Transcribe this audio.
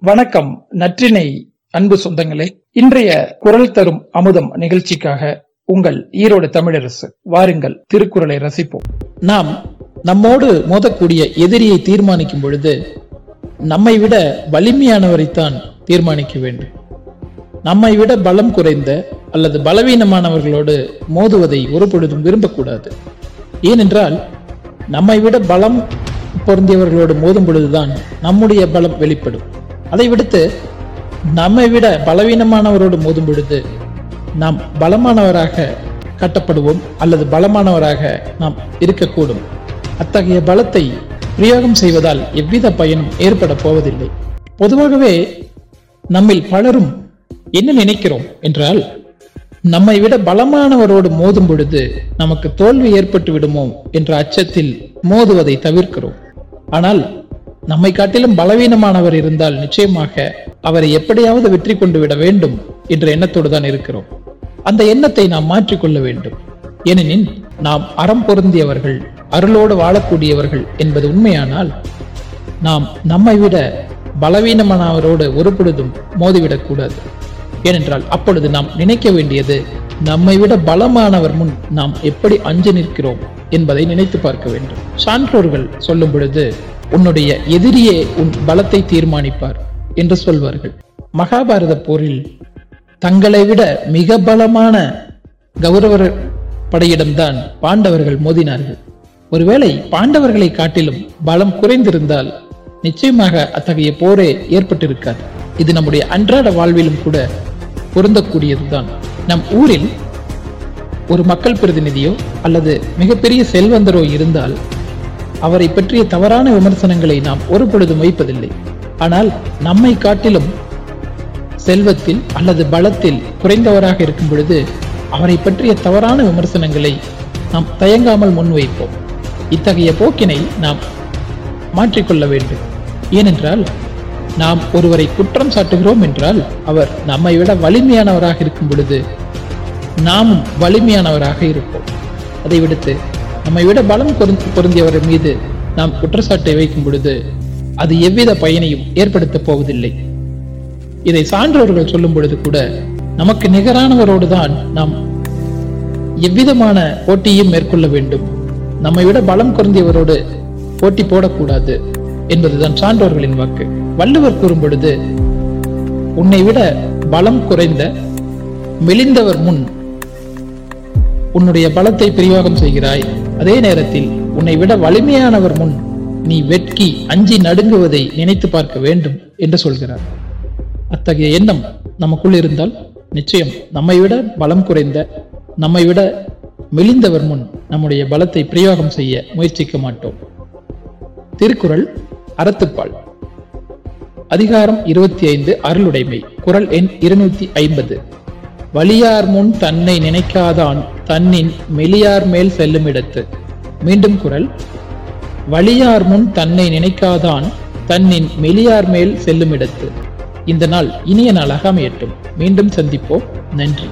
வணக்கம் நற்றினை அன்பு சொந்தங்களே. இன்றைய குரல் தரும் அமுதம் நிகழ்ச்சிக்காக உங்கள் ஈரோடு தமிழரசு வாருங்கள் திருக்குறளை ரசிப்போம். நாம் நம்மோடு மோதக்கூடிய எதிரியை தீர்மானிக்கும் பொழுது நம்மை விட வலிமையானவரைத்தான் தீர்மானிக்க வேண்டும். நம்மை விட பலம் குறைந்த அல்லது பலவீனமானவர்களோடு மோதுவதை ஒரு பொழுதும் விரும்பக்கூடாது. ஏனென்றால் நம்மை விட பலம் பொருந்தியவர்களோடு மோதும் பொழுதுதான் நம்முடைய பலம் வெளிப்படும். அதை விடுத்து நம்மை விட பலவீனமானவரோடு மோதும் பொழுது நாம் பலமானவராக கட்டப்படுவோம் அல்லது பலமானவராக நாம் இருக்கக்கூடும். அத்தகைய பலத்தை பிரயோகம் செய்வதால் எவ்வித பயனும் ஏற்பட போவதில்லை. பொதுவாகவே நம்மில் பலரும் என்ன நினைக்கிறோம் என்றால் நம்மை விட பலமானவரோடு மோதும் பொழுது நமக்கு தோல்வி ஏற்பட்டு விடுமோ என்ற அச்சத்தில் மோதுவதை தவிர்க்கிறோம். ஆனால் நம்மை காட்டிலும் பலவீனமானவர் இருந்தால் நிச்சயமாக அவரை எப்படியாவது வெற்றி கொண்டு விட வேண்டும் என்ற எண்ணத்தோடு தான் இருக்கிறோம். அந்த எண்ணத்தை நாம் மாற்றிக்கொள்ள வேண்டும். ஏனெனில் நாம் அறம் பொருந்தியவர்கள் அருளோடு வாழக்கூடியவர்கள் என்பது உண்மையானால் நாம் நம்மை விட பலவீனமானவரோடு ஒரு பொழுதும் மோதிவிடக்கூடாது. ஏனென்றால் அப்பொழுது நாம் நினைக்க வேண்டியது நம்மை விட பலமானவர் முன் நாம் எப்படி அஞ்சு நிற்கிறோம் என்பதை நினைத்து பார்க்க வேண்டும். சான்றோர்கள் சொல்லும் பொழுது உன்னுடைய எதிரியே உன் பலத்தை தீர்மானிப்பார் என்று சொல்வார்கள். மகாபாரத போரில் தங்களை விட மிக பலமான கௌரவர் படையிடம்தான் பாண்டவர்கள் மோதினார்கள். ஒருவேளை பாண்டவர்களை காட்டிலும் பலம் குறைந்திருந்தால் நிச்சயமாக அத்தகைய போரே ஏற்பட்டிருக்காது. இது நம்முடைய அன்றாட வாழ்விலும் கூட பொருந்தக்கூடியதுதான். நம் ஊரில் ஒரு மக்கள் பிரதிநிதியோ அல்லது மிகப்பெரிய செல்வந்தரோ இருந்தால் அவரை பற்றிய தவறான விமர்சனங்களை நாம் ஒரு பொழுதும் வைப்பதில்லை. ஆனால் நம்மை காட்டிலும் செல்வத்தில் அல்லது பலத்தில் குறைந்தவராக இருக்கும் பொழுது அவரை பற்றிய தவறான விமர்சனங்களை நாம் தயங்காமல் முன்வைப்போம். இத்தகைய போக்கினை நாம் மாற்றிக்கொள்ள வேண்டும். ஏனென்றால் நாம் ஒருவரை குற்றம் சாட்டுகிறோம் என்றால் அவர் நம்மை விட வலிமையானவராக இருக்கும் பொழுது நாமும் வலிமையானவராக இருப்போம். அதை விடுத்து நம்மை விட பலம் பொருந்தியவர் மீது நாம் குற்றச்சாட்டை வைக்கும் பொழுது அது எவ்வித பயனையும் ஏற்படுத்தப் போவதில்லை. இதை சான்றோர்கள் சொல்லும் பொழுது கூட நமக்கு நிகரானவரோடு தான் நாம் எவ்விதமான போட்டியும் மேற்கொள்ள வேண்டும். நம்மை விட பலம் குறைந்தவரோடு போட்டி போடக்கூடாது என்பதுதான் சான்றோர்களின் வாக்கு. வள்ளுவர் கூறும் பொழுது உன்னை விட பலம் குறைந்த மெலிந்தவர் முன் உன்னுடைய பலத்தை பிரிவாகம் செய்கிறாய். அதே நேரத்தில் உன்னை விட வலிமையானவர் முன் நீ வெட்கி அஞ்சி நடுங்குவதை நினைத்து பார்க்க வேண்டும் என்று சொல்கிறார். அத்தகைய எண்ணம் நமக்குள் இருந்தால் நிச்சயம் நம்மை விட பலம் குறைந்த நம்மை விட மெலிந்தவர் முன் நம்முடைய பலத்தை பிரயோகம் செய்ய முயற்சிக்க மாட்டோம். திருக்குறள் அறத்துப்பால். அதிகாரம் இருபத்தி ஐந்து அருளுடைமை. குரல் எண் இருநூத்தி ஐம்பது. வலியார் முன் தன்னை நினைக்காதான் தன்னின் மெலியார் மேல் செல்லுமிடத்து. மீண்டும் குரல் வலியார் முன் தன்னை நினைக்காதான் தன்னின் மெலியார் மேல் செல்லுமிடத்து. இந்த நாள் இனிய நாளாக அமையட்டும். மீண்டும் சந்திப்போம். நன்றி.